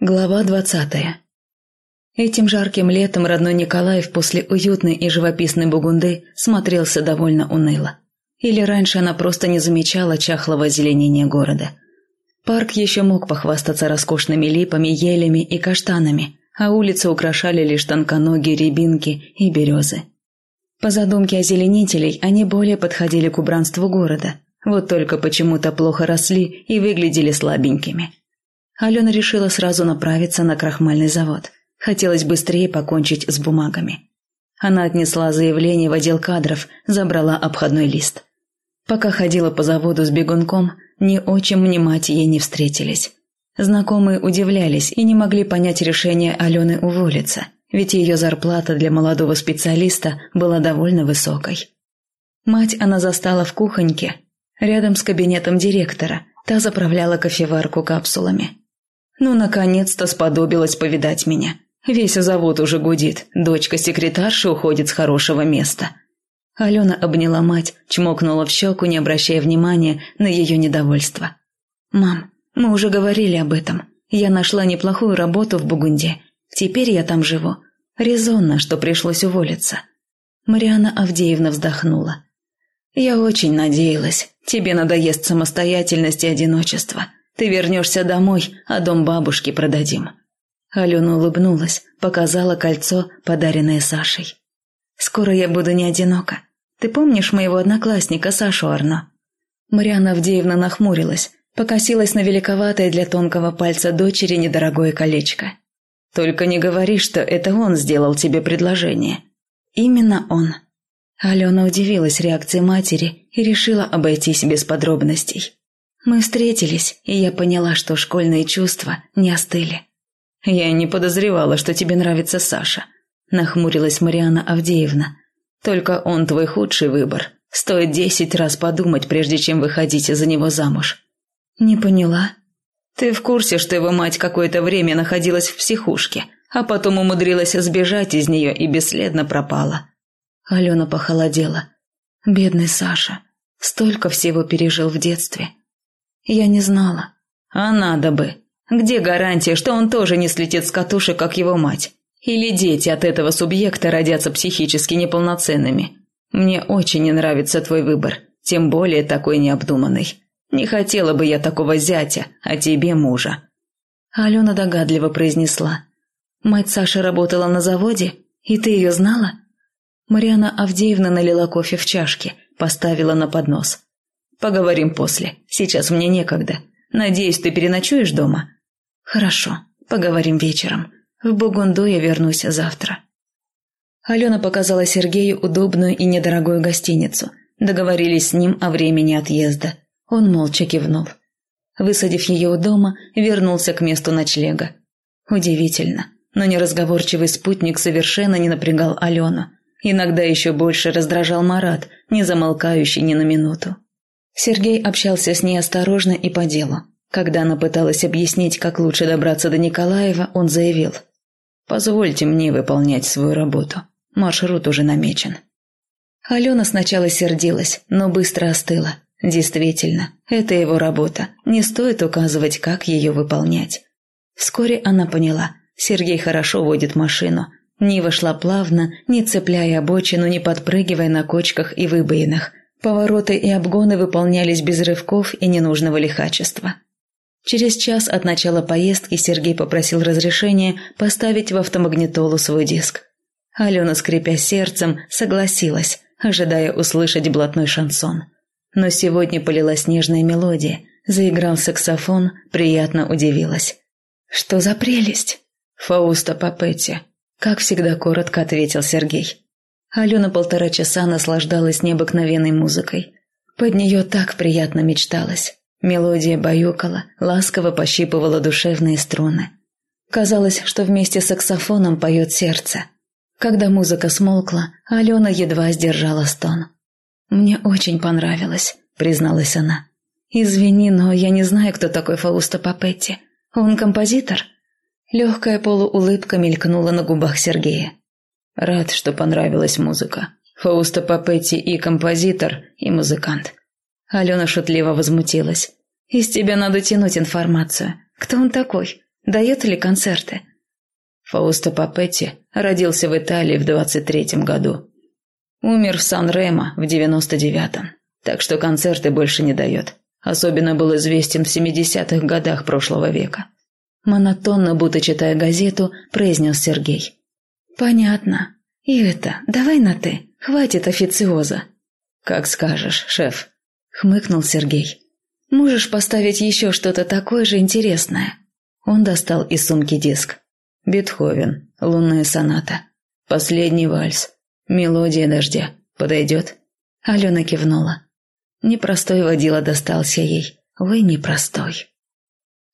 Глава двадцатая. Этим жарким летом родной Николаев после уютной и живописной Бугунды смотрелся довольно уныло. Или раньше она просто не замечала чахлого озеленения города. Парк еще мог похвастаться роскошными липами, елями и каштанами, а улицы украшали лишь тонконогие рябинки и березы. По задумке озеленителей они более подходили к убранству города, вот только почему-то плохо росли и выглядели слабенькими – Алена решила сразу направиться на крахмальный завод. Хотелось быстрее покончить с бумагами. Она отнесла заявление в отдел кадров, забрала обходной лист. Пока ходила по заводу с бегунком, ни отчим, ни мать ей не встретились. Знакомые удивлялись и не могли понять решение Алены уволиться, ведь ее зарплата для молодого специалиста была довольно высокой. Мать она застала в кухоньке, рядом с кабинетом директора, та заправляла кофеварку капсулами. Ну, наконец-то сподобилась повидать меня. Весь завод уже гудит, дочка секретарши уходит с хорошего места. Алена обняла мать, чмокнула в щеку, не обращая внимания на ее недовольство. «Мам, мы уже говорили об этом. Я нашла неплохую работу в Бугунде. Теперь я там живу. Резонно, что пришлось уволиться». Мариана Авдеевна вздохнула. «Я очень надеялась. Тебе надоест самостоятельность и одиночество. Ты вернешься домой, а дом бабушки продадим». Алена улыбнулась, показала кольцо, подаренное Сашей. «Скоро я буду не одинока. Ты помнишь моего одноклассника Сашу Арно?» Марианна Авдеевна нахмурилась, покосилась на великоватое для тонкого пальца дочери недорогое колечко. «Только не говори, что это он сделал тебе предложение». «Именно он». Алена удивилась реакции матери и решила обойтись без подробностей. Мы встретились, и я поняла, что школьные чувства не остыли. «Я не подозревала, что тебе нравится Саша», – нахмурилась Мариана Авдеевна. «Только он твой худший выбор. Стоит десять раз подумать, прежде чем выходить за него замуж». «Не поняла». «Ты в курсе, что его мать какое-то время находилась в психушке, а потом умудрилась сбежать из нее и бесследно пропала?» Алена похолодела. «Бедный Саша. Столько всего пережил в детстве». Я не знала. А надо бы. Где гарантия, что он тоже не слетит с катушек, как его мать? Или дети от этого субъекта родятся психически неполноценными? Мне очень не нравится твой выбор, тем более такой необдуманный. Не хотела бы я такого зятя, а тебе мужа. Алена догадливо произнесла. Мать Саши работала на заводе, и ты ее знала? Мариана Авдеевна налила кофе в чашки, поставила на поднос. Поговорим после. Сейчас мне некогда. Надеюсь, ты переночуешь дома? Хорошо. Поговорим вечером. В Бугунду я вернусь завтра. Алена показала Сергею удобную и недорогую гостиницу. Договорились с ним о времени отъезда. Он молча кивнул. Высадив ее у дома, вернулся к месту ночлега. Удивительно, но неразговорчивый спутник совершенно не напрягал Алену. Иногда еще больше раздражал Марат, не замолкающий ни на минуту. Сергей общался с ней осторожно и по делу. Когда она пыталась объяснить, как лучше добраться до Николаева, он заявил. «Позвольте мне выполнять свою работу. Маршрут уже намечен». Алена сначала сердилась, но быстро остыла. Действительно, это его работа. Не стоит указывать, как ее выполнять. Вскоре она поняла. Сергей хорошо водит машину. Нива шла плавно, не цепляя обочину, не подпрыгивая на кочках и выбоинах. Повороты и обгоны выполнялись без рывков и ненужного лихачества. Через час от начала поездки Сергей попросил разрешения поставить в автомагнитолу свой диск. Алена, скрипя сердцем, согласилась, ожидая услышать блатной шансон. Но сегодня полилась нежная мелодия, заиграл саксофон, приятно удивилась. «Что за прелесть?» «Фауста Папетти», – как всегда коротко ответил Сергей. Алена полтора часа наслаждалась необыкновенной музыкой. Под нее так приятно мечталось. Мелодия баюкала, ласково пощипывала душевные струны. Казалось, что вместе с саксофоном поет сердце. Когда музыка смолкла, Алена едва сдержала стон. «Мне очень понравилось», — призналась она. «Извини, но я не знаю, кто такой Фаусто Папетти. Он композитор?» Легкая полуулыбка мелькнула на губах Сергея. Рад, что понравилась музыка. Фауста Папетти и композитор, и музыкант. Алена шутливо возмутилась. «Из тебя надо тянуть информацию. Кто он такой? Дает ли концерты? Фаусто Папетти родился в Италии в 23-м году. Умер в Сан-Ремо в 99-м, так что концерты больше не дает. Особенно был известен в 70-х годах прошлого века. Монотонно, будто читая газету, произнес Сергей. «Понятно. И это, давай на «ты». Хватит официоза». «Как скажешь, шеф», — хмыкнул Сергей. «Можешь поставить еще что-то такое же интересное?» Он достал из сумки диск. «Бетховен. Лунная соната. Последний вальс. Мелодия дождя. Подойдет?» Алена кивнула. Непростой водила достался ей. Ой, непростой.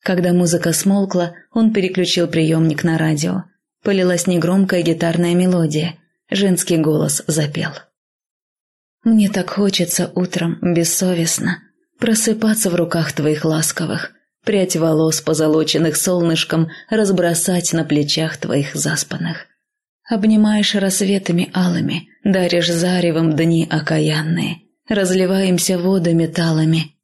Когда музыка смолкла, он переключил приемник на радио. Полилась негромкая гитарная мелодия. Женский голос запел. «Мне так хочется утром, бессовестно, просыпаться в руках твоих ласковых, прядь волос, позолоченных солнышком, разбросать на плечах твоих заспанных. Обнимаешь рассветами алыми, даришь заревом дни окаянные, разливаемся водами талами.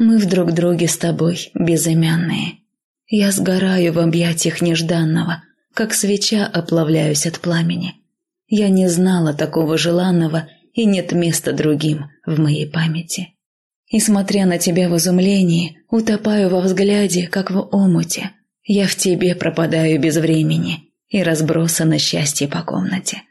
Мы вдруг друге с тобой безымянные. Я сгораю в объятиях нежданного, как свеча оплавляюсь от пламени. Я не знала такого желанного, и нет места другим в моей памяти. И смотря на тебя в изумлении, утопаю во взгляде, как в омуте. Я в тебе пропадаю без времени и разбросано счастье по комнате.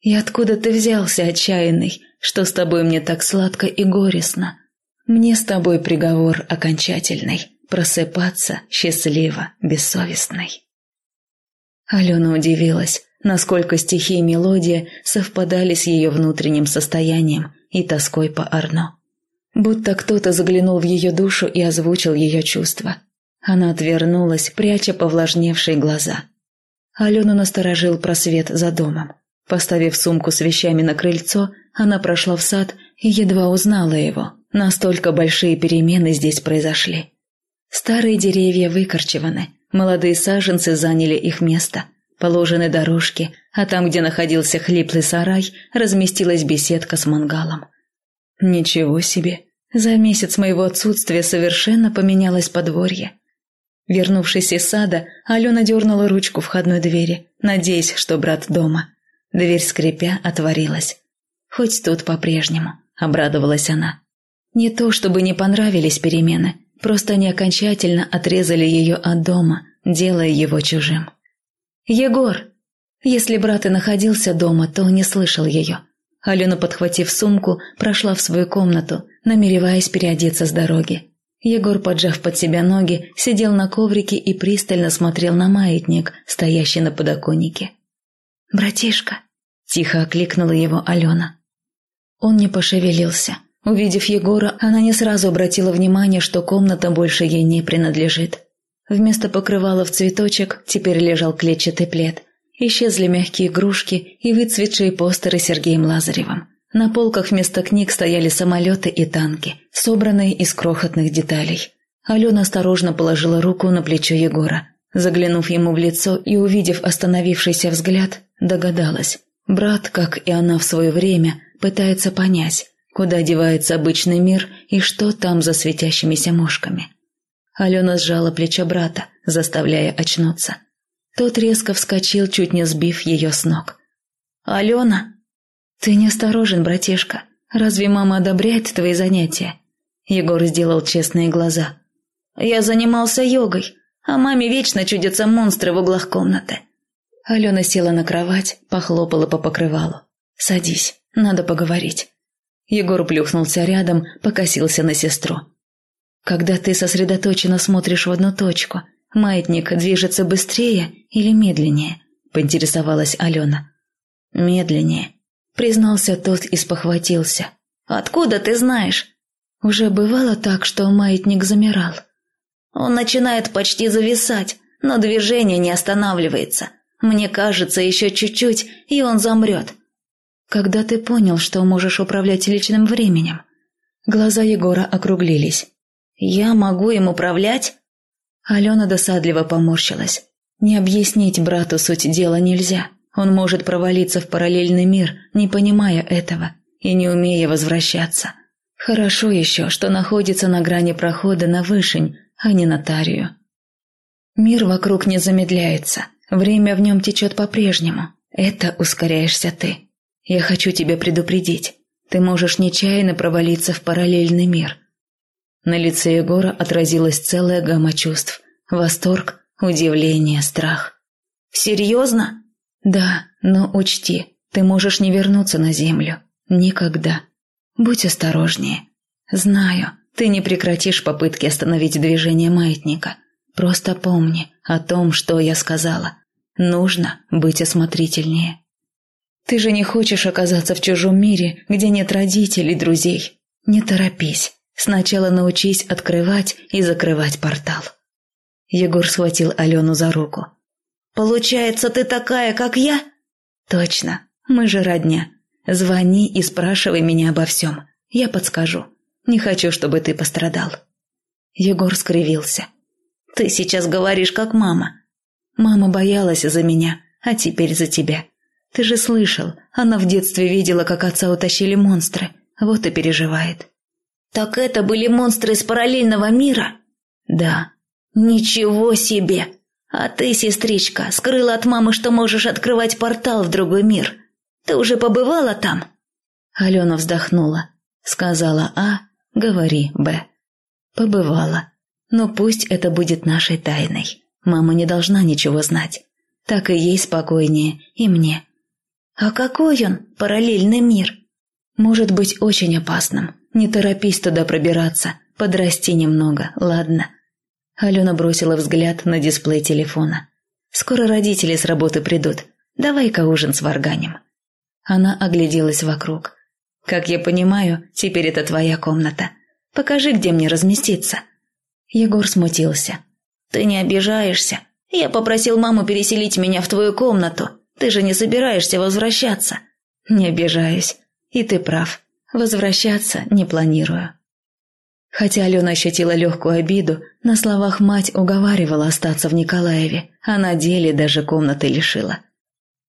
И откуда ты взялся, отчаянный, что с тобой мне так сладко и горестно? Мне с тобой приговор окончательный, просыпаться счастливо, бессовестной. Алена удивилась, насколько стихи и мелодия совпадали с ее внутренним состоянием и тоской по Арно. Будто кто-то заглянул в ее душу и озвучил ее чувства. Она отвернулась, пряча повлажневшие глаза. Алену насторожил просвет за домом. Поставив сумку с вещами на крыльцо, она прошла в сад и едва узнала его. Настолько большие перемены здесь произошли. Старые деревья выкорчеваны, молодые саженцы заняли их место, положены дорожки, а там, где находился хлиплый сарай, разместилась беседка с мангалом. Ничего себе! За месяц моего отсутствия совершенно поменялось подворье. Вернувшись из сада, Алена дернула ручку входной двери, надеясь, что брат дома. Дверь, скрипя, отворилась. «Хоть тут по-прежнему», — обрадовалась она. Не то, чтобы не понравились перемены, просто они окончательно отрезали ее от дома, делая его чужим. «Егор!» Если брат и находился дома, то не слышал ее. Алена, подхватив сумку, прошла в свою комнату, намереваясь переодеться с дороги. Егор, поджав под себя ноги, сидел на коврике и пристально смотрел на маятник, стоящий на подоконнике. «Братишка!» – тихо окликнула его Алена. Он не пошевелился. Увидев Егора, она не сразу обратила внимание, что комната больше ей не принадлежит. Вместо покрывала в цветочек теперь лежал клетчатый плед. Исчезли мягкие игрушки и выцветшие постеры Сергеем Лазаревым. На полках вместо книг стояли самолеты и танки, собранные из крохотных деталей. Алена осторожно положила руку на плечо Егора. Заглянув ему в лицо и увидев остановившийся взгляд, догадалась. Брат, как и она в свое время, пытается понять, куда девается обычный мир и что там за светящимися мошками. Алена сжала плечо брата, заставляя очнуться. Тот резко вскочил, чуть не сбив ее с ног. «Алена!» «Ты неосторожен, братишка. Разве мама одобряет твои занятия?» Егор сделал честные глаза. «Я занимался йогой, а маме вечно чудятся монстры в углах комнаты». Алена села на кровать, похлопала по покрывалу. «Садись, надо поговорить». Егор плюхнулся рядом, покосился на сестру. «Когда ты сосредоточенно смотришь в одну точку, Маятник движется быстрее или медленнее?» – поинтересовалась Алена. «Медленнее», – признался тот и спохватился. «Откуда ты знаешь?» Уже бывало так, что маятник замирал. Он начинает почти зависать, но движение не останавливается. Мне кажется, еще чуть-чуть, и он замрет. Когда ты понял, что можешь управлять личным временем? Глаза Егора округлились. «Я могу им управлять?» Алена досадливо поморщилась. Не объяснить брату суть дела нельзя. Он может провалиться в параллельный мир, не понимая этого и не умея возвращаться. Хорошо еще, что находится на грани прохода на вышень, а не на тарию. Мир вокруг не замедляется, время в нем течет по-прежнему. Это ускоряешься ты. Я хочу тебя предупредить. Ты можешь нечаянно провалиться в параллельный мир. На лице Егора отразилась целая гамма чувств. Восторг, удивление, страх. «Серьезно?» «Да, но учти, ты можешь не вернуться на землю. Никогда. Будь осторожнее. Знаю, ты не прекратишь попытки остановить движение маятника. Просто помни о том, что я сказала. Нужно быть осмотрительнее. Ты же не хочешь оказаться в чужом мире, где нет родителей, друзей. Не торопись. Сначала научись открывать и закрывать портал. Егор схватил Алену за руку. «Получается, ты такая, как я?» «Точно. Мы же родня. Звони и спрашивай меня обо всем. Я подскажу. Не хочу, чтобы ты пострадал». Егор скривился. «Ты сейчас говоришь, как мама. Мама боялась за меня, а теперь за тебя. Ты же слышал, она в детстве видела, как отца утащили монстры. Вот и переживает». «Так это были монстры из параллельного мира?» «Да». «Ничего себе!» А ты, сестричка, скрыла от мамы, что можешь открывать портал в другой мир. Ты уже побывала там?» Алена вздохнула. Сказала А, говори Б. «Побывала. Но пусть это будет нашей тайной. Мама не должна ничего знать. Так и ей спокойнее, и мне». «А какой он, параллельный мир?» «Может быть очень опасным. Не торопись туда пробираться. Подрасти немного, ладно?» Алена бросила взгляд на дисплей телефона. «Скоро родители с работы придут. Давай-ка ужин с варганем». Она огляделась вокруг. «Как я понимаю, теперь это твоя комната. Покажи, где мне разместиться». Егор смутился. «Ты не обижаешься? Я попросил маму переселить меня в твою комнату. Ты же не собираешься возвращаться?» «Не обижаюсь. И ты прав. Возвращаться не планирую». Хотя Алена ощутила легкую обиду, на словах мать уговаривала остаться в Николаеве, а на деле даже комнаты лишила.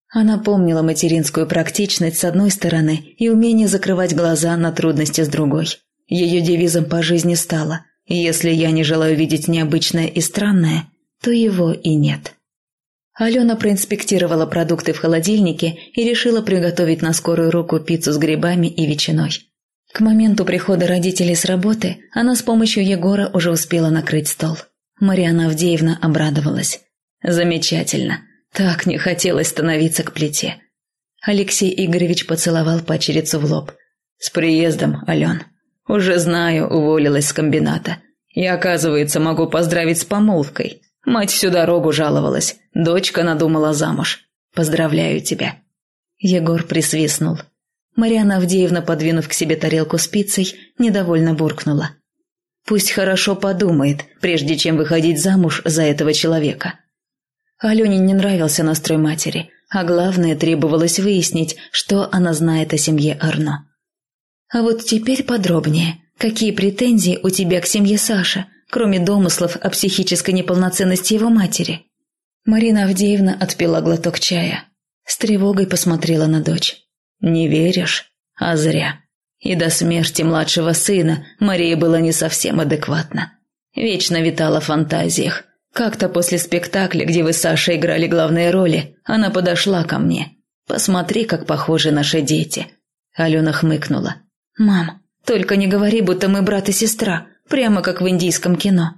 Она помнила материнскую практичность с одной стороны и умение закрывать глаза на трудности с другой. Ее девизом по жизни стало «Если я не желаю видеть необычное и странное, то его и нет». Алена проинспектировала продукты в холодильнике и решила приготовить на скорую руку пиццу с грибами и ветчиной. К моменту прихода родителей с работы она с помощью Егора уже успела накрыть стол. Марьяна Авдеевна обрадовалась. «Замечательно. Так не хотелось становиться к плите». Алексей Игоревич поцеловал пачерицу в лоб. «С приездом, Ален. Уже знаю, уволилась с комбината. И, оказывается, могу поздравить с помолвкой. Мать всю дорогу жаловалась. Дочка надумала замуж. Поздравляю тебя». Егор присвистнул. Марьяна Авдеевна, подвинув к себе тарелку с пиццей, недовольно буркнула. «Пусть хорошо подумает, прежде чем выходить замуж за этого человека». Алене не нравился настрой матери, а главное требовалось выяснить, что она знает о семье Арно. «А вот теперь подробнее. Какие претензии у тебя к семье Саши, кроме домыслов о психической неполноценности его матери?» Марина Авдеевна отпила глоток чая. С тревогой посмотрела на дочь. «Не веришь? А зря. И до смерти младшего сына Мария была не совсем адекватна. Вечно витала в фантазиях. Как-то после спектакля, где вы с Сашей играли главные роли, она подошла ко мне. «Посмотри, как похожи наши дети». Алена хмыкнула. «Мам, только не говори, будто мы брат и сестра, прямо как в индийском кино».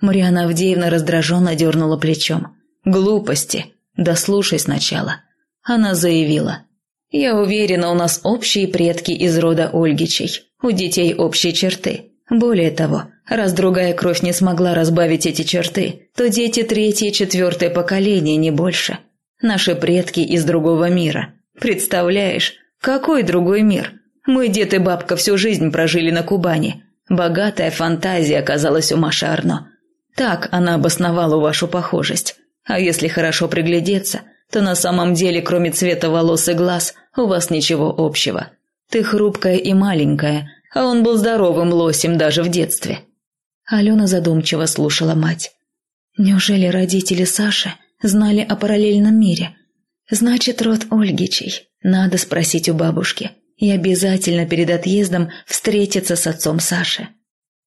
Мариана Авдеевна раздраженно дернула плечом. «Глупости. Да слушай сначала». Она заявила. Я уверена, у нас общие предки из рода Ольгичей. У детей общие черты. Более того, раз другая кровь не смогла разбавить эти черты, то дети третье и четвертое поколение, не больше. Наши предки из другого мира. Представляешь, какой другой мир? Мой дед и бабка всю жизнь прожили на Кубани. Богатая фантазия оказалась у Маши Арно. Так она обосновала вашу похожесть. А если хорошо приглядеться – то на самом деле, кроме цвета волос и глаз, у вас ничего общего. Ты хрупкая и маленькая, а он был здоровым лосем даже в детстве». Алена задумчиво слушала мать. «Неужели родители Саши знали о параллельном мире? Значит, род Ольгичей. Надо спросить у бабушки. И обязательно перед отъездом встретиться с отцом Саши.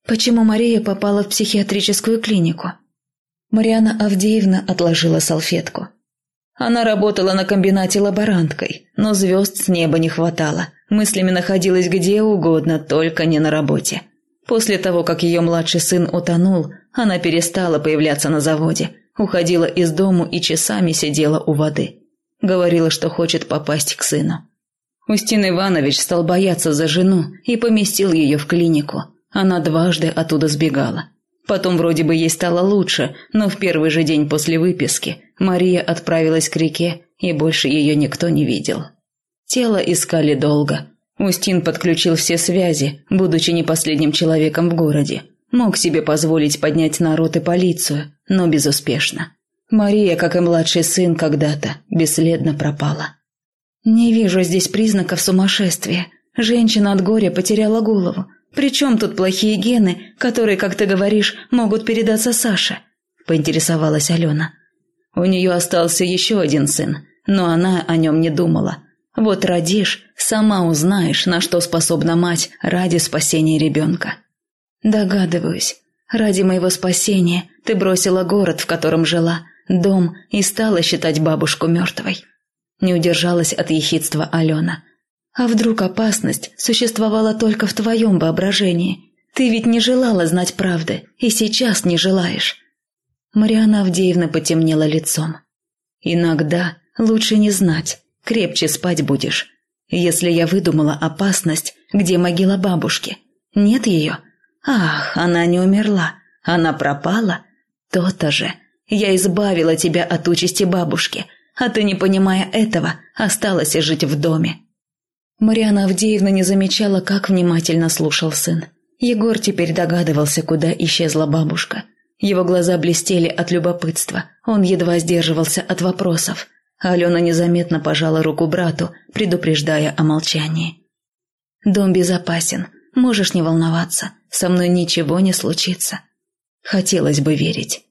Почему Мария попала в психиатрическую клинику?» Мариана Авдеевна отложила салфетку. Она работала на комбинате лаборанткой, но звезд с неба не хватало. Мыслями находилась где угодно, только не на работе. После того, как ее младший сын утонул, она перестала появляться на заводе, уходила из дому и часами сидела у воды. Говорила, что хочет попасть к сыну. Устин Иванович стал бояться за жену и поместил ее в клинику. Она дважды оттуда сбегала. Потом вроде бы ей стало лучше, но в первый же день после выписки Мария отправилась к реке, и больше ее никто не видел. Тело искали долго. Устин подключил все связи, будучи не последним человеком в городе. Мог себе позволить поднять народ и полицию, но безуспешно. Мария, как и младший сын когда-то, бесследно пропала. «Не вижу здесь признаков сумасшествия. Женщина от горя потеряла голову. Причем тут плохие гены, которые, как ты говоришь, могут передаться Саше?» – поинтересовалась Алена. У нее остался еще один сын, но она о нем не думала. Вот родишь, сама узнаешь, на что способна мать ради спасения ребенка. Догадываюсь. Ради моего спасения ты бросила город, в котором жила, дом и стала считать бабушку мертвой. Не удержалась от ехидства Алена. А вдруг опасность существовала только в твоем воображении? Ты ведь не желала знать правды, и сейчас не желаешь. Мариана Авдеевна потемнела лицом. Иногда лучше не знать, крепче спать будешь. Если я выдумала опасность, где могила бабушки? Нет ее? Ах, она не умерла, она пропала? То-то же. Я избавила тебя от участи бабушки, а ты, не понимая этого, осталась жить в доме. Мариана Авдеевна не замечала, как внимательно слушал сын. Егор теперь догадывался, куда исчезла бабушка. Его глаза блестели от любопытства, он едва сдерживался от вопросов. Алена незаметно пожала руку брату, предупреждая о молчании. «Дом безопасен, можешь не волноваться, со мной ничего не случится». Хотелось бы верить.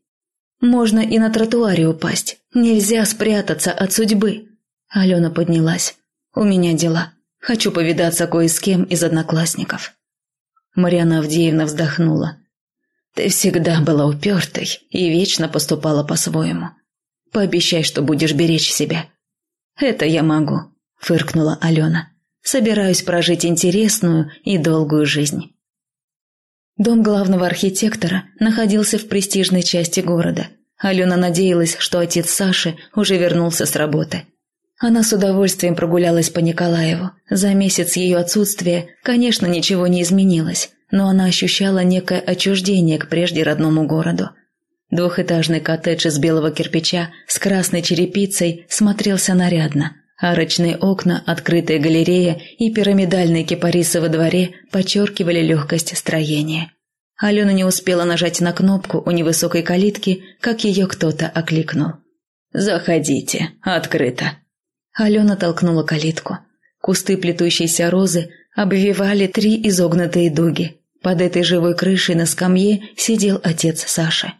«Можно и на тротуаре упасть, нельзя спрятаться от судьбы». Алена поднялась. «У меня дела. Хочу повидаться кое с кем из одноклассников». Марьяна Авдеевна вздохнула. «Ты всегда была упертой и вечно поступала по-своему. Пообещай, что будешь беречь себя». «Это я могу», — фыркнула Алена. «Собираюсь прожить интересную и долгую жизнь». Дом главного архитектора находился в престижной части города. Алена надеялась, что отец Саши уже вернулся с работы. Она с удовольствием прогулялась по Николаеву. За месяц ее отсутствия, конечно, ничего не изменилось, но она ощущала некое отчуждение к прежде родному городу. Двухэтажный коттедж из белого кирпича с красной черепицей смотрелся нарядно. Арочные окна, открытая галерея и пирамидальные кипарисы во дворе подчеркивали легкость строения. Алена не успела нажать на кнопку у невысокой калитки, как ее кто-то окликнул. «Заходите, открыто», Алена толкнула калитку. Кусты плетущейся розы обвивали три изогнутые дуги. Под этой живой крышей на скамье сидел отец Саши.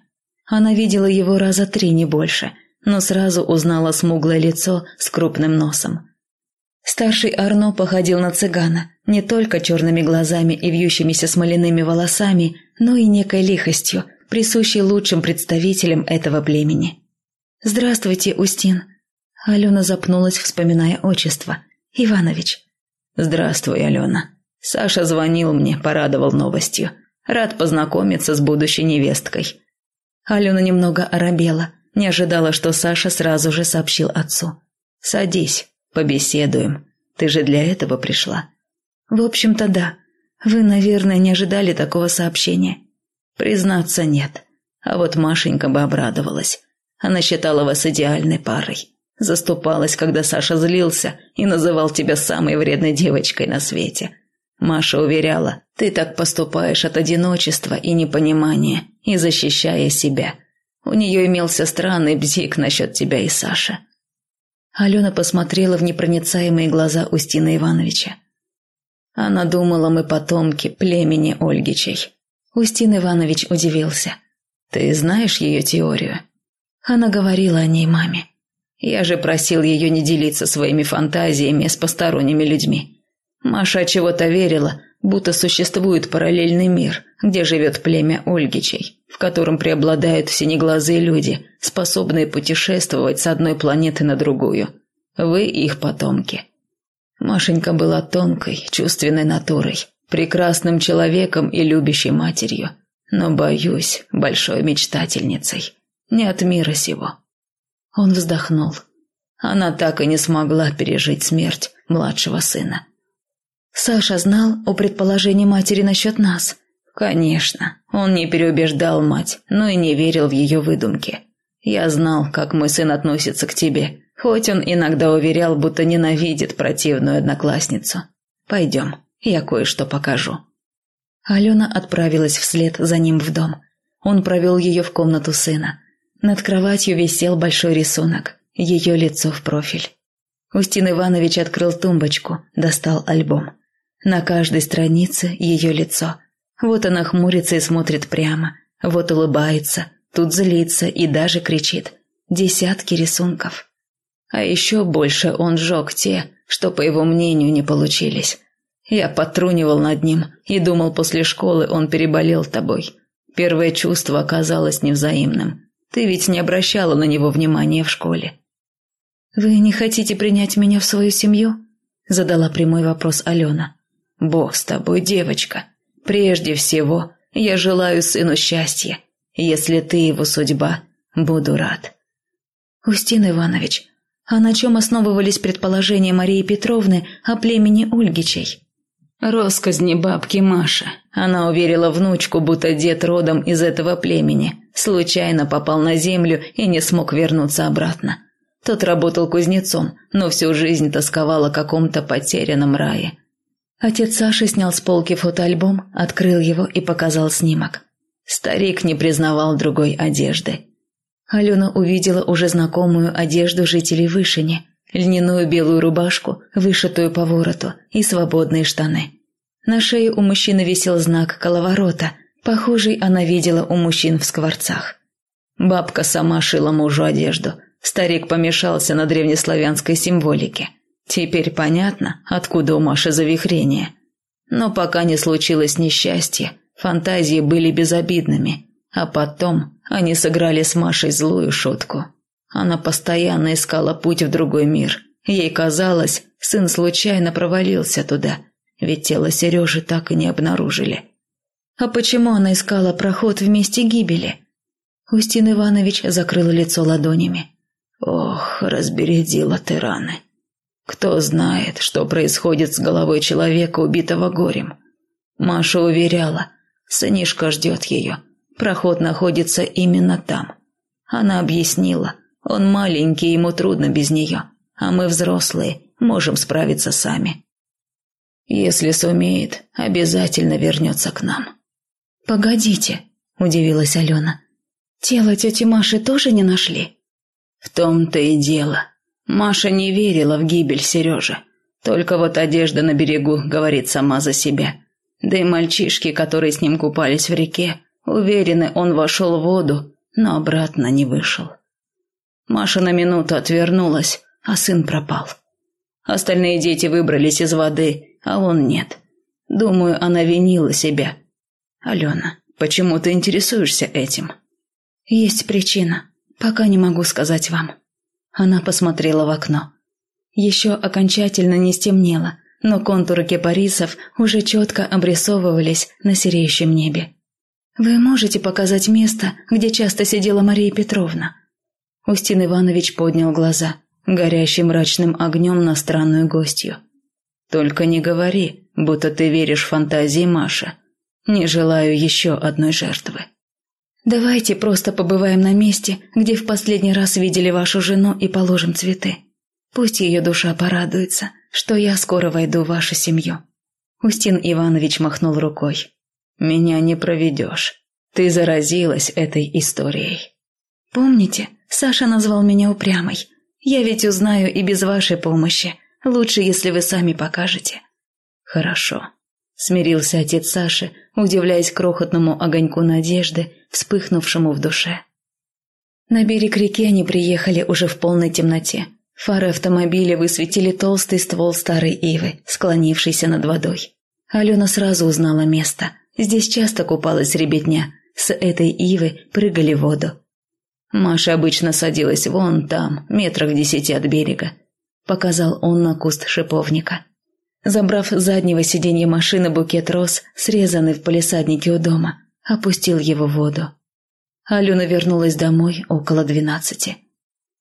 Она видела его раза три, не больше, но сразу узнала смуглое лицо с крупным носом. Старший Арно походил на цыгана, не только черными глазами и вьющимися смоляными волосами, но и некой лихостью, присущей лучшим представителям этого племени. «Здравствуйте, Устин», Алена запнулась, вспоминая отчество. «Иванович». «Здравствуй, Алена. Саша звонил мне, порадовал новостью. Рад познакомиться с будущей невесткой». Алена немного оробела, не ожидала, что Саша сразу же сообщил отцу. «Садись, побеседуем. Ты же для этого пришла». «В общем-то, да. Вы, наверное, не ожидали такого сообщения». «Признаться, нет. А вот Машенька бы обрадовалась. Она считала вас идеальной парой. Заступалась, когда Саша злился и называл тебя самой вредной девочкой на свете. Маша уверяла, ты так поступаешь от одиночества и непонимания, и защищая себя. У нее имелся странный бзик насчет тебя и Саши. Алена посмотрела в непроницаемые глаза Устина Ивановича. Она думала, мы потомки племени Ольгичей. Устин Иванович удивился. «Ты знаешь ее теорию?» Она говорила о ней маме. Я же просил ее не делиться своими фантазиями с посторонними людьми. Маша чего-то верила, будто существует параллельный мир, где живет племя Ольгичей, котором преобладают синеглазые люди, способные путешествовать с одной планеты на другую. Вы их потомки. Машенька была тонкой, чувственной натурой, прекрасным человеком и любящей матерью, но, боюсь, большой мечтательницей. Не от мира сего. Он вздохнул. Она так и не смогла пережить смерть младшего сына. Саша знал о предположении матери насчет нас. Конечно, он не переубеждал мать, но и не верил в ее выдумки. Я знал, как мой сын относится к тебе, хоть он иногда уверял, будто ненавидит противную одноклассницу. Пойдем, я кое-что покажу. Алена отправилась вслед за ним в дом. Он провел ее в комнату сына. Над кроватью висел большой рисунок, ее лицо в профиль. Устин Иванович открыл тумбочку, достал альбом. На каждой странице ее лицо. Вот она хмурится и смотрит прямо, вот улыбается, тут злится и даже кричит. Десятки рисунков. А еще больше он сжег те, что, по его мнению, не получились. Я потрунивал над ним и думал, после школы он переболел тобой. Первое чувство оказалось невзаимным. Ты ведь не обращала на него внимания в школе. «Вы не хотите принять меня в свою семью?» Задала прямой вопрос Алена. «Бог с тобой, девочка. Прежде всего, я желаю сыну счастья. Если ты его судьба, буду рад». «Устин Иванович, а на чем основывались предположения Марии Петровны о племени Ульгичей?» Росказни бабки Маша. Она уверила внучку, будто дед родом из этого племени, случайно попал на землю и не смог вернуться обратно. Тот работал кузнецом, но всю жизнь тосковал о каком-то потерянном рае. Отец Саши снял с полки фотоальбом, открыл его и показал снимок. Старик не признавал другой одежды. Алена увидела уже знакомую одежду жителей Вышини, льняную белую рубашку, вышитую по вороту и свободные штаны. На шее у мужчины висел знак коловорота, похожий она видела у мужчин в скворцах. Бабка сама шила мужу одежду. Старик помешался на древнеславянской символике. Теперь понятно, откуда у Маши завихрение. Но пока не случилось несчастье, фантазии были безобидными, а потом они сыграли с Машей злую шутку. Она постоянно искала путь в другой мир. Ей казалось, сын случайно провалился туда, ведь тело Сережи так и не обнаружили. А почему она искала проход в месте гибели? Устин Иванович закрыл лицо ладонями. Ох, разбередила ты раны. Кто знает, что происходит с головой человека, убитого горем. Маша уверяла, сынишка ждет ее. Проход находится именно там. Она объяснила, он маленький, ему трудно без нее, а мы взрослые, можем справиться сами. Если сумеет, обязательно вернется к нам. «Погодите», – удивилась Алена. «Тело тети Маши тоже не нашли?» «В том-то и дело. Маша не верила в гибель Сережи. Только вот одежда на берегу говорит сама за себя. Да и мальчишки, которые с ним купались в реке, уверены, он вошел в воду, но обратно не вышел. Маша на минуту отвернулась, а сын пропал. Остальные дети выбрались из воды, а он нет. Думаю, она винила себя. Алена, почему ты интересуешься этим? Есть причина. Пока не могу сказать вам. Она посмотрела в окно. Еще окончательно не стемнело, но контуры кипарисов уже четко обрисовывались на сереющем небе. «Вы можете показать место, где часто сидела Мария Петровна?» Устин Иванович поднял глаза, горящим мрачным огнем на странную гостью. «Только не говори, будто ты веришь фантазии Маши. Не желаю еще одной жертвы». «Давайте просто побываем на месте, где в последний раз видели вашу жену и положим цветы. Пусть ее душа порадуется, что я скоро войду в вашу семью». Устин Иванович махнул рукой. «Меня не проведешь. Ты заразилась этой историей». «Помните, Саша назвал меня упрямой. Я ведь узнаю и без вашей помощи. Лучше, если вы сами покажете». «Хорошо», — смирился отец Саши, удивляясь крохотному огоньку надежды, вспыхнувшему в душе. На берег реки они приехали уже в полной темноте. Фары автомобиля высветили толстый ствол старой ивы, склонившийся над водой. Алена сразу узнала место. Здесь часто купалась ребятня, с этой ивы прыгали в воду. Маша обычно садилась вон там, метрах десяти от берега. Показал он на куст шиповника. Забрав с заднего сиденья машины букет роз, срезанный в палисаднике у дома, опустил его в воду. Алена вернулась домой около двенадцати.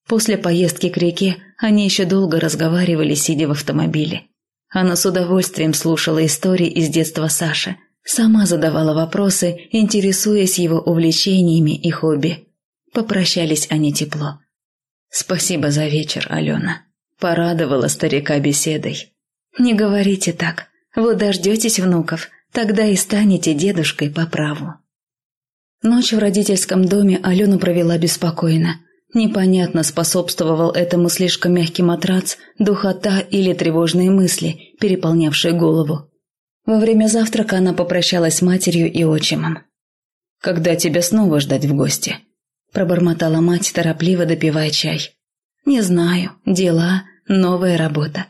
После поездки к реке они еще долго разговаривали, сидя в автомобиле. Она с удовольствием слушала истории из детства Саши, сама задавала вопросы, интересуясь его увлечениями и хобби. Попрощались они тепло. «Спасибо за вечер, Алена», – порадовала старика беседой. «Не говорите так. Вы дождетесь внуков, тогда и станете дедушкой по праву». Ночь в родительском доме Алену провела беспокойно. Непонятно, способствовал этому слишком мягкий матрац, духота или тревожные мысли, переполнявшие голову. Во время завтрака она попрощалась с матерью и отчимом. «Когда тебя снова ждать в гости?» Пробормотала мать, торопливо допивая чай. «Не знаю. Дела. Новая работа».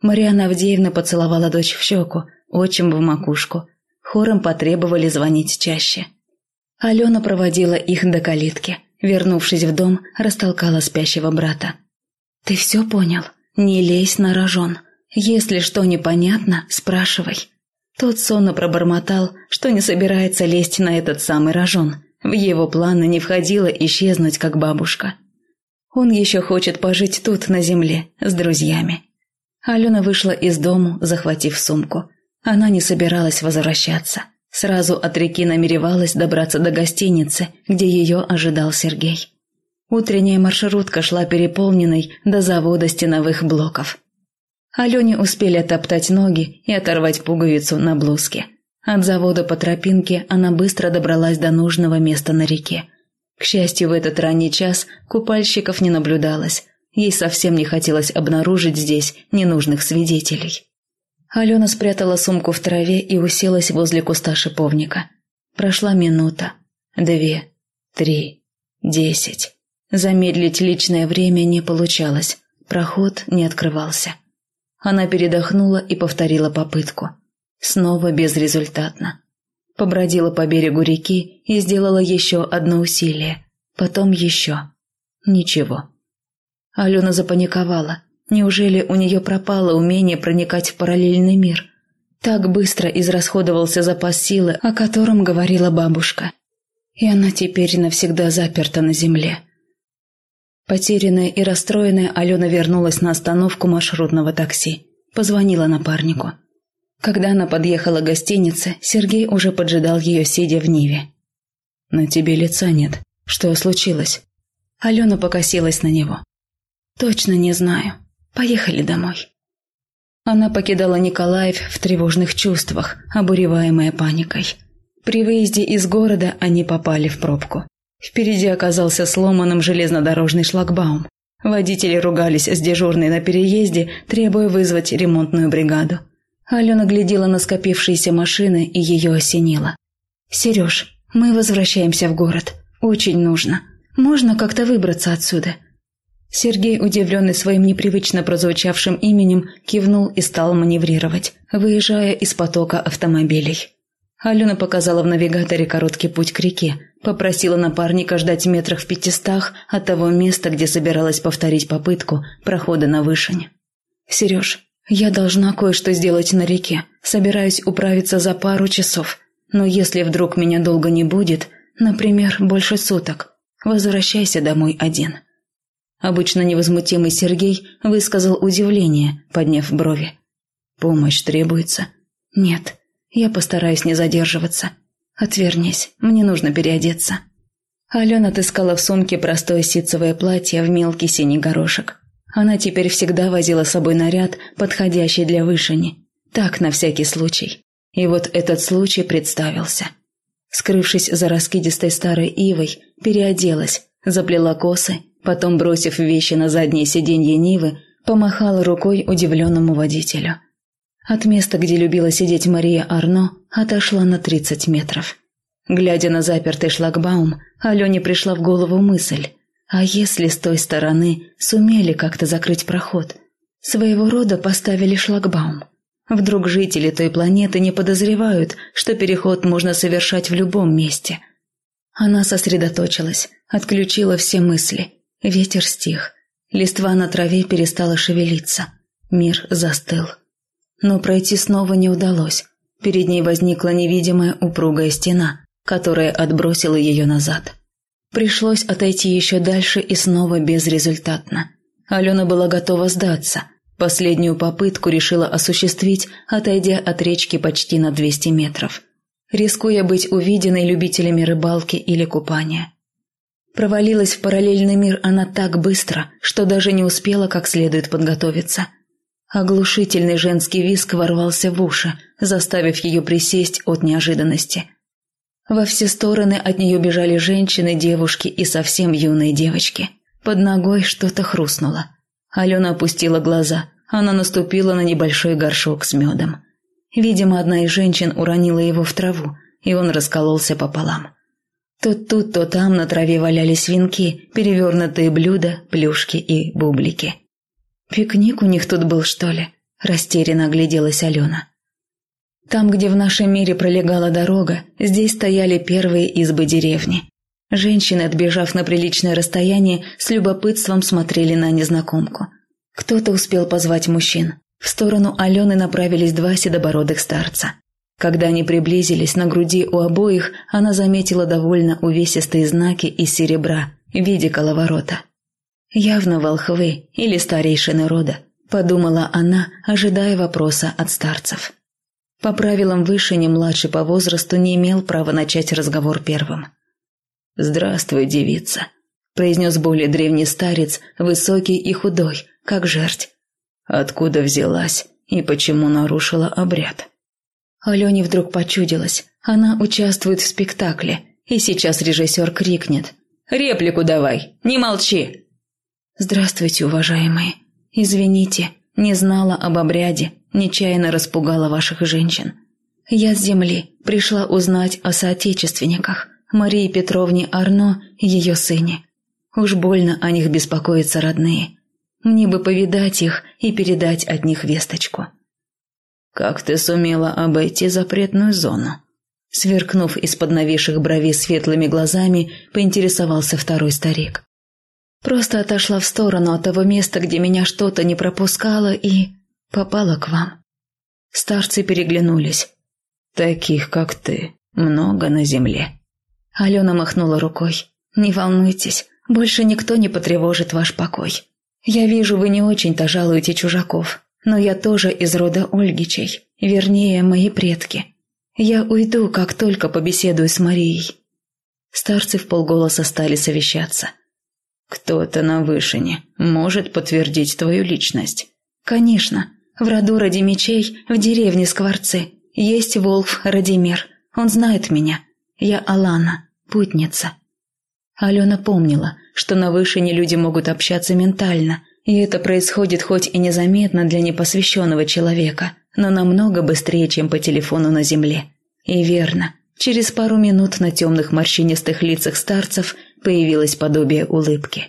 Мариана Авдеевна поцеловала дочь в щеку, отчим в макушку. Хором потребовали звонить чаще. Алена проводила их до калитки. Вернувшись в дом, растолкала спящего брата. «Ты все понял? Не лезь на рожон. Если что непонятно, спрашивай». Тот сонно пробормотал, что не собирается лезть на этот самый рожон. В его планы не входило исчезнуть, как бабушка. Он еще хочет пожить тут, на земле, с друзьями. Алена вышла из дому, захватив сумку. Она не собиралась возвращаться. Сразу от реки намеревалась добраться до гостиницы, где ее ожидал Сергей. Утренняя маршрутка шла переполненной до завода стеновых блоков. Алене успели оттоптать ноги и оторвать пуговицу на блузке. От завода по тропинке она быстро добралась до нужного места на реке. К счастью, в этот ранний час купальщиков не наблюдалось. Ей совсем не хотелось обнаружить здесь ненужных свидетелей. Алена спрятала сумку в траве и уселась возле куста шиповника. Прошла минута, две, три, десять. Замедлить личное время не получалось, проход не открывался. Она передохнула и повторила попытку. Снова безрезультатно. Побродила по берегу реки и сделала еще одно усилие. Потом еще. Ничего. Алена запаниковала. Неужели у нее пропало умение проникать в параллельный мир? Так быстро израсходовался запас силы, о котором говорила бабушка. И она теперь навсегда заперта на земле. Потерянная и расстроенная, Алена вернулась на остановку маршрутного такси. Позвонила напарнику. Когда она подъехала к гостинице, Сергей уже поджидал ее, сидя в Ниве. «На тебе лица нет. Что случилось?» Алена покосилась на него. «Точно не знаю. Поехали домой». Она покидала Николаев в тревожных чувствах, обуреваемая паникой. При выезде из города они попали в пробку. Впереди оказался сломанным железнодорожный шлагбаум. Водители ругались с дежурной на переезде, требуя вызвать ремонтную бригаду. Алена глядела на скопившиеся машины и ее осенило. «Сереж, мы возвращаемся в город. Очень нужно. Можно как-то выбраться отсюда?» Сергей, удивленный своим непривычно прозвучавшим именем, кивнул и стал маневрировать, выезжая из потока автомобилей. Алена показала в навигаторе короткий путь к реке, попросила напарника ждать метрах в пятистах от того места, где собиралась повторить попытку прохода на вышень. «Сереж, я должна кое-что сделать на реке, собираюсь управиться за пару часов, но если вдруг меня долго не будет, например, больше суток, возвращайся домой один». Обычно невозмутимый Сергей высказал удивление, подняв брови. «Помощь требуется?» «Нет, я постараюсь не задерживаться. Отвернись, мне нужно переодеться». Алена отыскала в сумке простое ситцевое платье в мелкий синий горошек. Она теперь всегда возила с собой наряд, подходящий для вышини. Так, на всякий случай. И вот этот случай представился. Скрывшись за раскидистой старой ивой, переоделась, заплела косы Потом, бросив вещи на заднее сиденье Нивы, помахала рукой удивленному водителю. От места, где любила сидеть Мария Арно, отошла на 30 метров. Глядя на запертый шлагбаум, Алене пришла в голову мысль, а если с той стороны сумели как-то закрыть проход? Своего рода поставили шлагбаум. Вдруг жители той планеты не подозревают, что переход можно совершать в любом месте. Она сосредоточилась, отключила все мысли. Ветер стих. Листва на траве перестала шевелиться. Мир застыл. Но пройти снова не удалось. Перед ней возникла невидимая упругая стена, которая отбросила ее назад. Пришлось отойти еще дальше и снова безрезультатно. Алена была готова сдаться. Последнюю попытку решила осуществить, отойдя от речки почти на 200 метров. Рискуя быть увиденной любителями рыбалки или купания. Провалилась в параллельный мир она так быстро, что даже не успела как следует подготовиться. Оглушительный женский визг ворвался в уши, заставив ее присесть от неожиданности – во все стороны от нее бежали женщины, девушки и совсем юные девочки. Под ногой что-то хрустнуло. Алена опустила глаза. Она наступила на небольшой горшок с медом. Видимо, одна из женщин уронила его в траву, и он раскололся пополам. То тут, то там на траве валялись венки, перевернутые блюда, плюшки и бублики. «Пикник у них тут был, что ли?» – растерянно огляделась Алена. Там, где в нашем мире пролегала дорога, здесь стояли первые избы деревни. Женщины, отбежав на приличное расстояние, с любопытством смотрели на незнакомку. Кто-то успел позвать мужчин. В сторону Алены направились два седобородых старца. Когда они приблизились, на груди у обоих она заметила довольно увесистые знаки из серебра в виде коловорота. «Явно волхвы или старейшины рода», – подумала она, ожидая вопроса от старцев. По правилам выше не младший по возрасту не имел права начать разговор первым. «Здравствуй, девица», – произнес более древний старец, высокий и худой, как жерть. «Откуда взялась и почему нарушила обряд?» Алене вдруг почудилось. Она участвует в спектакле, и сейчас режиссер крикнет. «Реплику давай, не молчи!» «Здравствуйте, уважаемые. Извините, не знала об обряде, нечаянно распугала ваших женщин. Я с земли пришла узнать о соотечественниках, Марии Петровне Арно и ее сыне. Уж больно о них беспокоятся родные. Мне бы повидать их и передать от них весточку. «Как ты сумела обойти запретную зону?» Сверкнув из-под нависших бровей светлыми глазами, поинтересовался второй старик. Просто отошла в сторону от того места, где меня что-то не пропускало и попала к вам. Старцы переглянулись. Таких, как ты, много на земле. Алена махнула рукой. Не волнуйтесь, больше никто не потревожит ваш покой. Я вижу, вы не очень-то жалуете чужаков, но я тоже из рода Ольгичей, вернее, мои предки. Я уйду, как только побеседую с Марией. Старцы в полголоса стали совещаться. «Кто-то на вышине может подтвердить твою личность?» «Конечно. В роду Радимичей, в деревне Скворцы, есть Волф Радимир. Он знает меня. Я Алана, путница». Алена помнила, что на вышине люди могут общаться ментально, и это происходит хоть и незаметно для непосвященного человека, но намного быстрее, чем по телефону на земле. И верно, через пару минут на темных морщинистых лицах старцев – появилось подобие улыбки.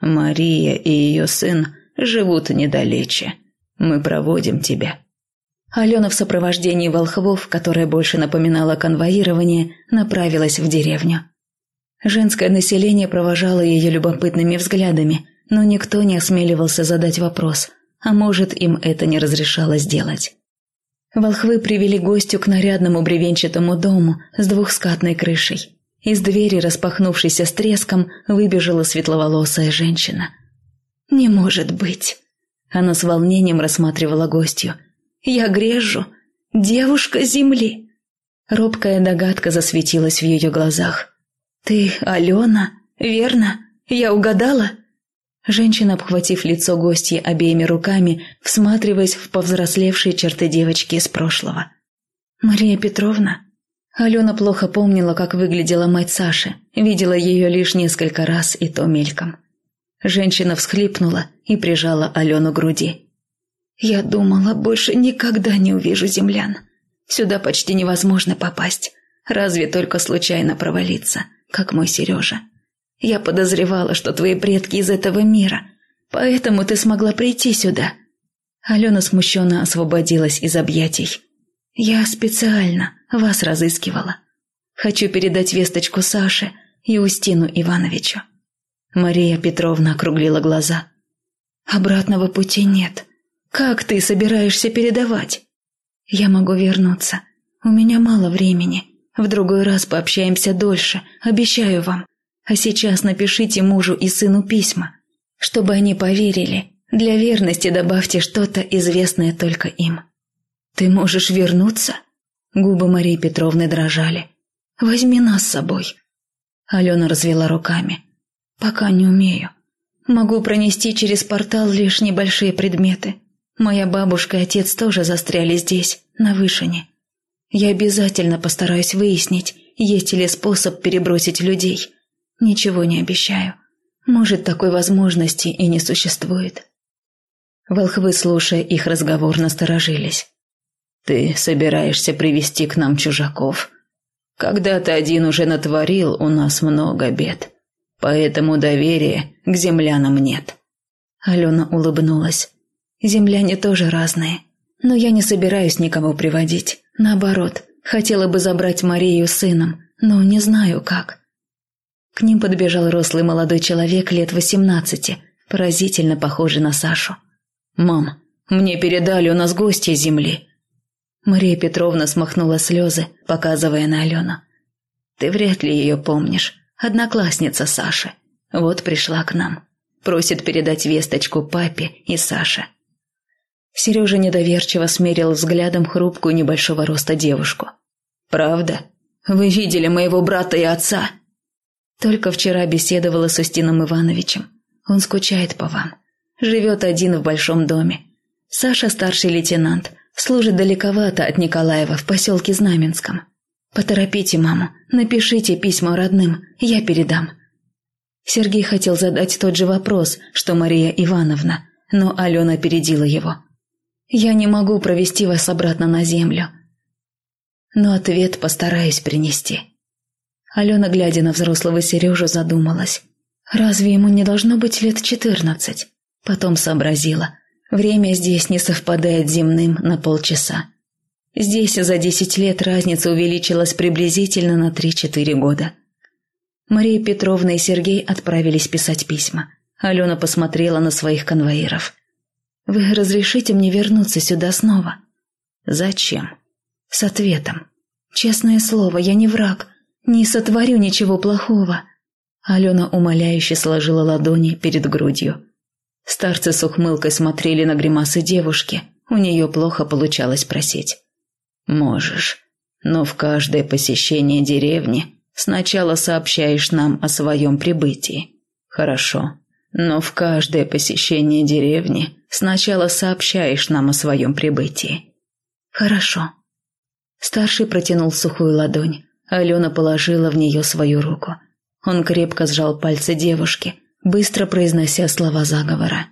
«Мария и ее сын живут недалече. Мы проводим тебя». Алена в сопровождении волхвов, которая больше напоминала конвоирование, направилась в деревню. Женское население провожало ее любопытными взглядами, но никто не осмеливался задать вопрос, а может, им это не разрешало сделать. Волхвы привели гостю к нарядному бревенчатому дому с двухскатной крышей. Из двери, распахнувшейся с треском, выбежала светловолосая женщина. «Не может быть!» Она с волнением рассматривала гостью. «Я грежу! Девушка земли!» Робкая догадка засветилась в ее глазах. «Ты Алена, верно? Я угадала?» Женщина, обхватив лицо гостьи обеими руками, всматриваясь в повзрослевшие черты девочки из прошлого. «Мария Петровна, Алена плохо помнила, как выглядела мать Саши, видела ее лишь несколько раз и то мельком. Женщина всхлипнула и прижала Алену к груди. «Я думала, больше никогда не увижу землян. Сюда почти невозможно попасть, разве только случайно провалиться, как мой Сережа. Я подозревала, что твои предки из этого мира, поэтому ты смогла прийти сюда». Алена смущенно освободилась из объятий. «Я специально вас разыскивала. Хочу передать весточку Саше и Устину Ивановичу». Мария Петровна округлила глаза. «Обратного пути нет. Как ты собираешься передавать?» «Я могу вернуться. У меня мало времени. В другой раз пообщаемся дольше, обещаю вам. А сейчас напишите мужу и сыну письма, чтобы они поверили. Для верности добавьте что-то, известное только им. Ты можешь вернуться? Губы Марии Петровны дрожали. Возьми нас с собой. Алена развела руками. Пока не умею. Могу пронести через портал лишь небольшие предметы. Моя бабушка и отец тоже застряли здесь, на вышине. Я обязательно постараюсь выяснить, есть ли способ перебросить людей. Ничего не обещаю. Может, такой возможности и не существует. Волхвы, слушая их разговор, насторожились. «Ты собираешься привести к нам чужаков? Когда ты один уже натворил у нас много бед, поэтому доверия к землянам нет». Алена улыбнулась. «Земляне тоже разные, но я не собираюсь никого приводить. Наоборот, хотела бы забрать Марию с сыном, но не знаю как». К ним подбежал рослый молодой человек лет восемнадцати, поразительно похожий на Сашу. «Мам, мне передали, у нас гости с земли». Мария Петровна смахнула слезы, показывая на Алену. «Ты вряд ли ее помнишь. Одноклассница Саши. Вот пришла к нам. Просит передать весточку папе и Саше». Сережа недоверчиво смерил взглядом хрупкую небольшого роста девушку. «Правда? Вы видели моего брата и отца?» Только вчера беседовала с Устином Ивановичем. Он скучает по вам. Живет один в большом доме. Саша старший лейтенант, служит далековато от Николаева в поселке Знаменском. Поторопите маму, напишите письма родным, я передам. Сергей хотел задать тот же вопрос, что Мария Ивановна, но Алена опередила его. «Я не могу провести вас обратно на землю». Но ответ постараюсь принести. Алена, глядя на взрослого Сережу, задумалась. Разве ему не должно быть лет четырнадцать? Потом сообразила. Время здесь не совпадает с земным на полчаса. Здесь за десять лет разница увеличилась приблизительно на три-четыре года. Мария Петровна и Сергей отправились писать письма. Алена посмотрела на своих конвоиров. «Вы разрешите мне вернуться сюда снова?» «Зачем?» «С ответом. Честное слово, я не враг. «Не сотворю ничего плохого!» Алена умоляюще сложила ладони перед грудью. Старцы с ухмылкой смотрели на гримасы девушки. У нее плохо получалось просить. «Можешь, но в каждое посещение деревни сначала сообщаешь нам о своем прибытии. Хорошо, но в каждое посещение деревни сначала сообщаешь нам о своем прибытии». «Хорошо». Старший протянул сухую ладонь. Алена положила в нее свою руку. Он крепко сжал пальцы девушки, быстро произнося слова заговора.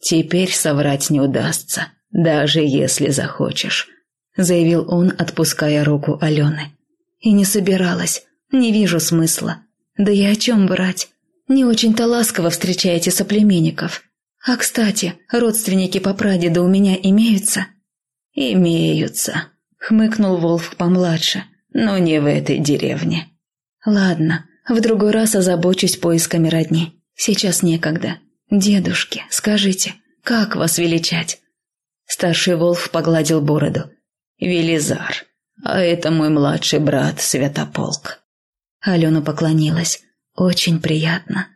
«Теперь соврать не удастся, даже если захочешь», – заявил он, отпуская руку Алены. «И не собиралась, не вижу смысла. Да и о чем врать? Не очень-то ласково встречаете соплеменников. А, кстати, родственники по прадеду у меня имеются?» «Имеются», – хмыкнул Волф помладше – но не в этой деревне. Ладно, в другой раз озабочусь поисками родни. Сейчас некогда. Дедушки, скажите, как вас величать? Старший Волф погладил бороду. Велизар, а это мой младший брат Святополк. Алена поклонилась. Очень приятно.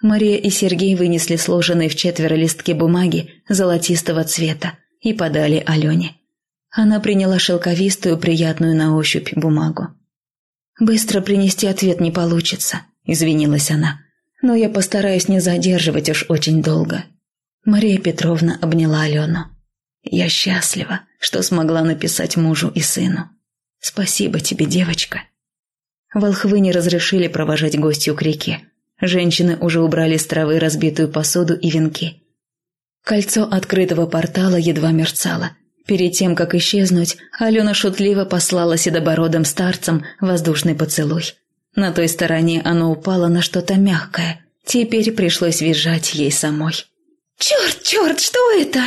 Мария и Сергей вынесли сложенные в четверо листки бумаги золотистого цвета и подали Алене. Она приняла шелковистую, приятную на ощупь бумагу. «Быстро принести ответ не получится», – извинилась она. «Но я постараюсь не задерживать уж очень долго». Мария Петровна обняла Алену. «Я счастлива, что смогла написать мужу и сыну. Спасибо тебе, девочка». Волхвы не разрешили провожать гостью к реке. Женщины уже убрали с травы разбитую посуду и венки. Кольцо открытого портала едва мерцало – Перед тем, как исчезнуть, Алена шутливо послала седобородым старцам воздушный поцелуй. На той стороне оно упало на что-то мягкое. Теперь пришлось визжать ей самой. «Черт, черт, что это?»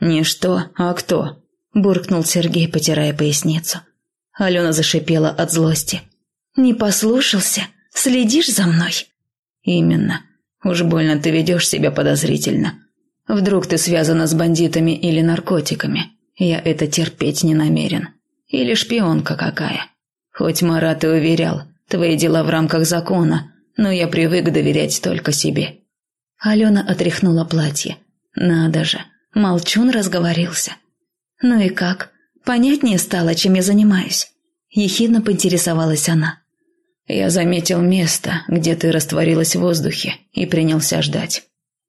«Не что, а кто?» – буркнул Сергей, потирая поясницу. Алена зашипела от злости. «Не послушался? Следишь за мной?» «Именно. Уж больно ты ведешь себя подозрительно. Вдруг ты связана с бандитами или наркотиками. Я это терпеть не намерен. Или шпионка какая. Хоть Марат и уверял, твои дела в рамках закона, но я привык доверять только себе». Алена отряхнула платье. «Надо же, молчун разговорился». «Ну и как? Понятнее стало, чем я занимаюсь?» Ехидно поинтересовалась она. «Я заметил место, где ты растворилась в воздухе, и принялся ждать».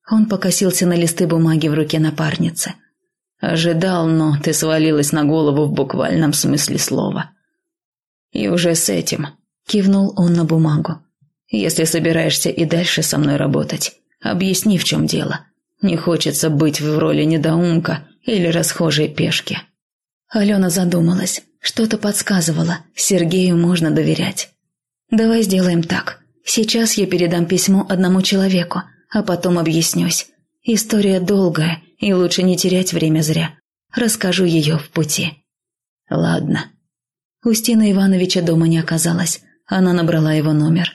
Он покосился на листы бумаги в руке напарницы. «Ожидал, но ты свалилась на голову в буквальном смысле слова». «И уже с этим», – кивнул он на бумагу. «Если собираешься и дальше со мной работать, объясни, в чем дело. Не хочется быть в роли недоумка или расхожей пешки». Алена задумалась. Что-то подсказывало, Сергею можно доверять. «Давай сделаем так. Сейчас я передам письмо одному человеку, а потом объяснюсь. История долгая, и лучше не терять время зря. Расскажу ее в пути». «Ладно». Устина Ивановича дома не оказалось. Она набрала его номер.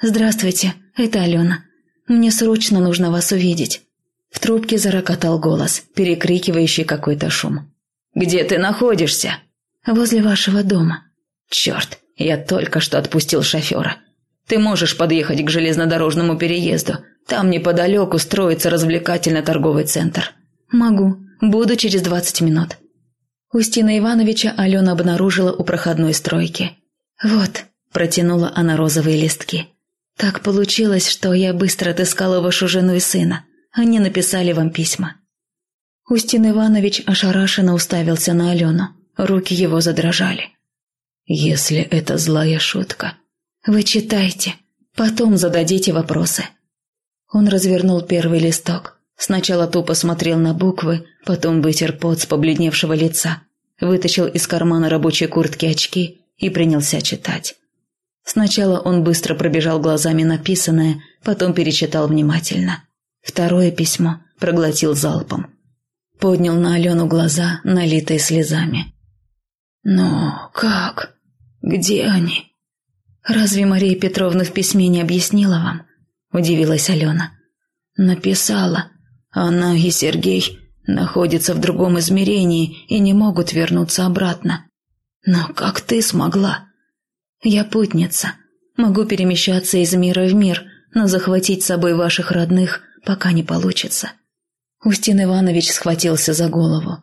«Здравствуйте, это Алена. Мне срочно нужно вас увидеть». В трубке зарокотал голос, перекрикивающий какой-то шум. «Где ты находишься?» «Возле вашего дома». «Черт, я только что отпустил шофера. Ты можешь подъехать к железнодорожному переезду. Там неподалеку строится развлекательно-торговый центр». «Могу. Буду через двадцать минут». Устина Ивановича Алена обнаружила у проходной стройки. «Вот», – протянула она розовые листки. «Так получилось, что я быстро отыскала вашу жену и сына. Они написали вам письма». Устин Иванович ошарашенно уставился на Алену. Руки его задрожали. «Если это злая шутка...» «Вы читайте, потом зададите вопросы». Он развернул первый листок. Сначала тупо смотрел на буквы, потом вытер пот с побледневшего лица, вытащил из кармана рабочей куртки очки и принялся читать. Сначала он быстро пробежал глазами написанное, потом перечитал внимательно. Второе письмо проглотил залпом. Поднял на Алену глаза, налитые слезами. «Но как? Где они?» «Разве Мария Петровна в письме не объяснила вам?» – удивилась Алена. «Написала. Она и Сергей находятся в другом измерении и не могут вернуться обратно. Но как ты смогла?» «Я путница. Могу перемещаться из мира в мир, но захватить с собой ваших родных пока не получится». Устин Иванович схватился за голову.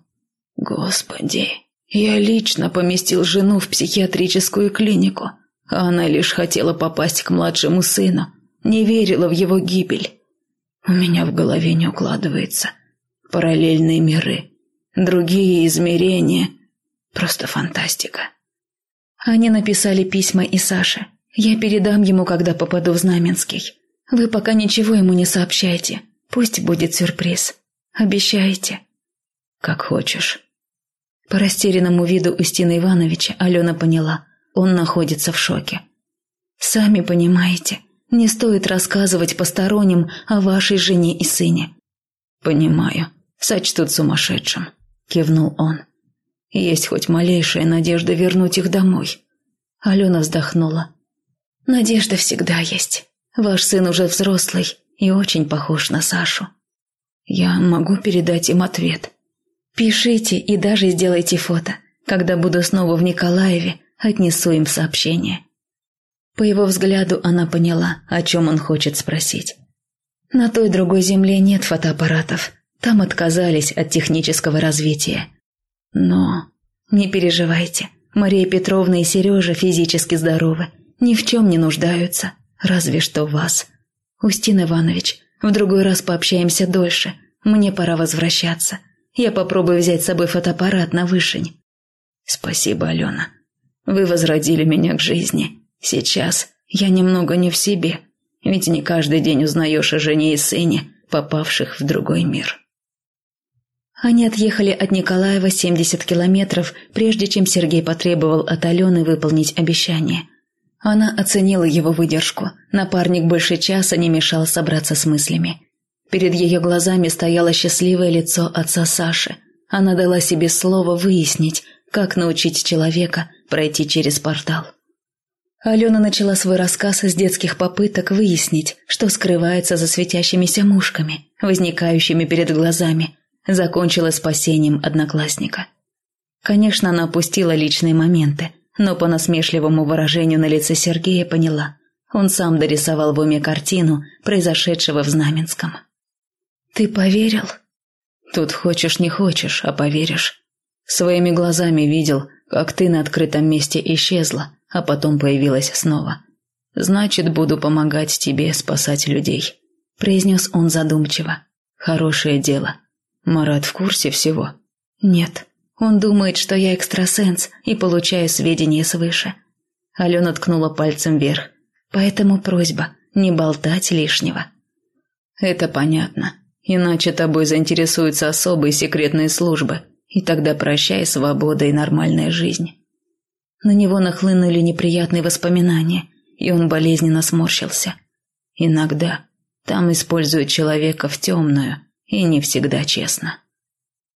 «Господи, я лично поместил жену в психиатрическую клинику, а она лишь хотела попасть к младшему сыну, не верила в его гибель. У меня в голове не укладывается. Параллельные миры, другие измерения. Просто фантастика». Они написали письма и Саше. Я передам ему, когда попаду в Знаменский. Вы пока ничего ему не сообщайте. Пусть будет сюрприз. Обещаете?» «Как хочешь». По растерянному виду Устина Ивановича Алена поняла, он находится в шоке. «Сами понимаете, не стоит рассказывать посторонним о вашей жене и сыне». «Понимаю, сочтут сумасшедшим», – кивнул он. «Есть хоть малейшая надежда вернуть их домой». Алена вздохнула. «Надежда всегда есть. Ваш сын уже взрослый и очень похож на Сашу. Я могу передать им ответ. Пишите и даже сделайте фото. Когда буду снова в Николаеве, отнесу им сообщение. По его взгляду она поняла, о чем он хочет спросить. На той другой земле нет фотоаппаратов. Там отказались от технического развития. Но не переживайте. Мария Петровна и Сережа физически здоровы. Ни в чем не нуждаются. Разве что вас. Устин Иванович, в другой раз пообщаемся дольше. Мне пора возвращаться. Я попробую взять с собой фотоаппарат на вышень. Спасибо, Алена. Вы возродили меня к жизни. Сейчас я немного не в себе, ведь не каждый день узнаешь о жене и сыне, попавших в другой мир. Они отъехали от Николаева 70 километров, прежде чем Сергей потребовал от Алены выполнить обещание – она оценила его выдержку. Напарник больше часа не мешал собраться с мыслями. Перед ее глазами стояло счастливое лицо отца Саши. Она дала себе слово выяснить, как научить человека пройти через портал. Алена начала свой рассказ с детских попыток выяснить, что скрывается за светящимися мушками, возникающими перед глазами, закончила спасением одноклассника. Конечно, она опустила личные моменты, но по насмешливому выражению на лице Сергея поняла, он сам дорисовал в уме картину, произошедшего в Знаменском. «Ты поверил?» «Тут хочешь не хочешь, а поверишь. Своими глазами видел, как ты на открытом месте исчезла, а потом появилась снова. Значит, буду помогать тебе спасать людей», – произнес он задумчиво. «Хорошее дело. Марат в курсе всего?» «Нет. Он думает, что я экстрасенс и получаю сведения свыше». Алена ткнула пальцем вверх. «Поэтому просьба не болтать лишнего». «Это понятно. Иначе тобой заинтересуются особые секретные службы, и тогда прощай свобода и нормальная жизнь. На него нахлынули неприятные воспоминания, и он болезненно сморщился. Иногда там используют человека в темную, и не всегда честно.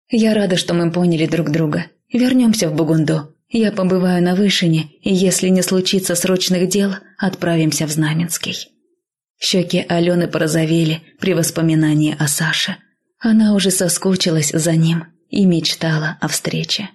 Я рада, что мы поняли друг друга. Вернемся в Бугунду. Я побываю на Вышине, и если не случится срочных дел, отправимся в Знаменский. Щеки Алены порозовели при воспоминании о Саше. Она уже соскучилась за ним и мечтала о встрече.